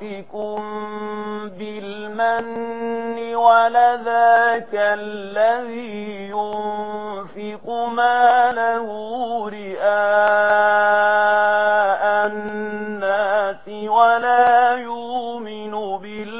بِكُمْ بِالْمَنِّ وَلَذَاكَ الَّذِي يُنْفِقُ مَالَهُ رِئَاءَ النَّاسِ وَلَا يُؤْمِنُ بِالْمَنِّ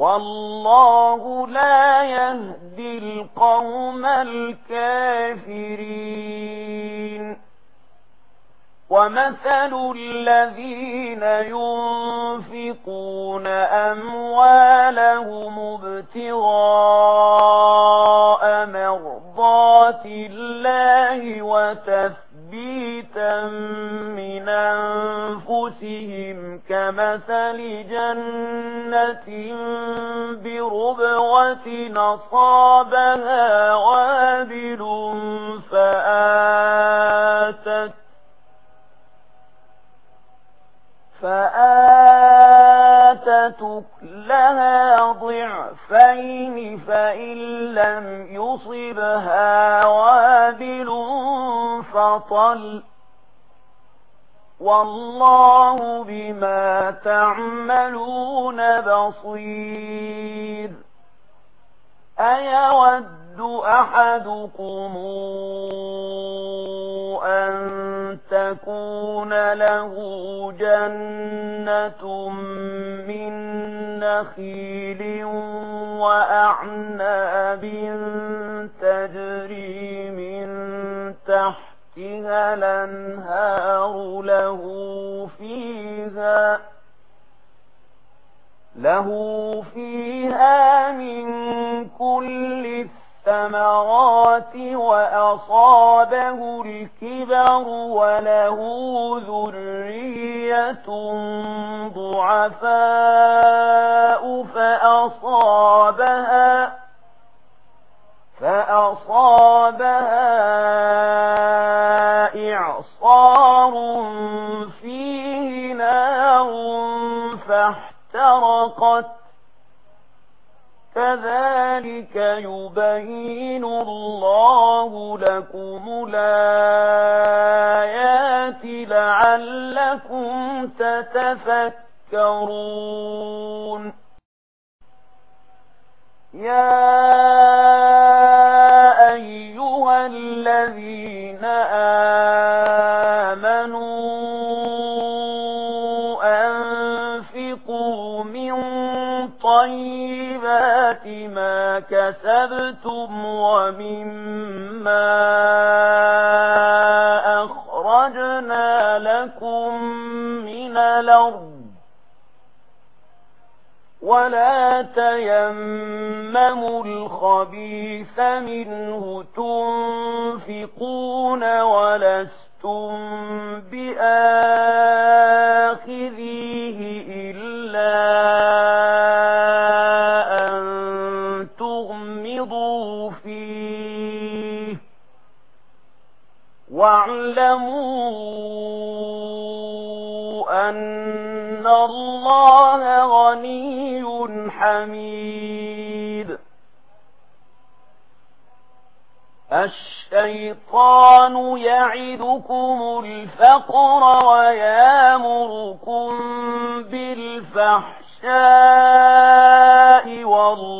والله لا يهدي القوم الكافرين ومثل الذين ينفقون أموالهم ابتغاء مثل جنة بربوة نصابها وابل فآتت فآتت لها ضعفين فإن لم يصبها وابل فطل والله بما تعملون بصير. أيود أحدكم أن تكون له جنة من نخيل وأعناب تجري فيها الأنهار له فيها له فيها من كل الثمرات وأصابه الكبر وله ذرية ضعفاء فأصاب احترقت. كذلك يبين الله لكم الآيات لعلكم تتفكرون. يا أيها الذين آمنوا طيبات ما كسبتم ومما أخرجنا لكم من الأرض ولا تيمموا الخبيث منه تنفقون ولا تغلظوا فيه واعلموا أن الله غني حميد الشيطان يعدكم الفقر ويامركم بالفحشاء والله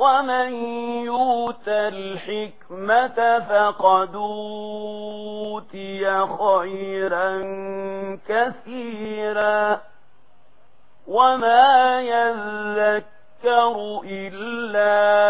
ومن يوت الحكمة فقد أوتي خيرا كثيرا وما يذكر إلا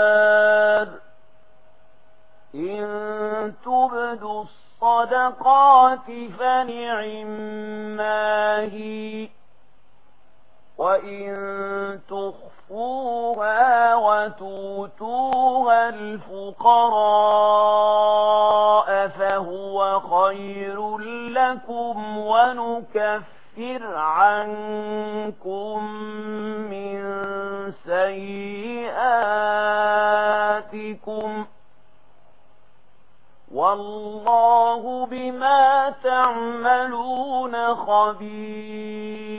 الفقراء فهو خير لكم ونكفر عنكم من سيئاتكم والله بما تعملون خبير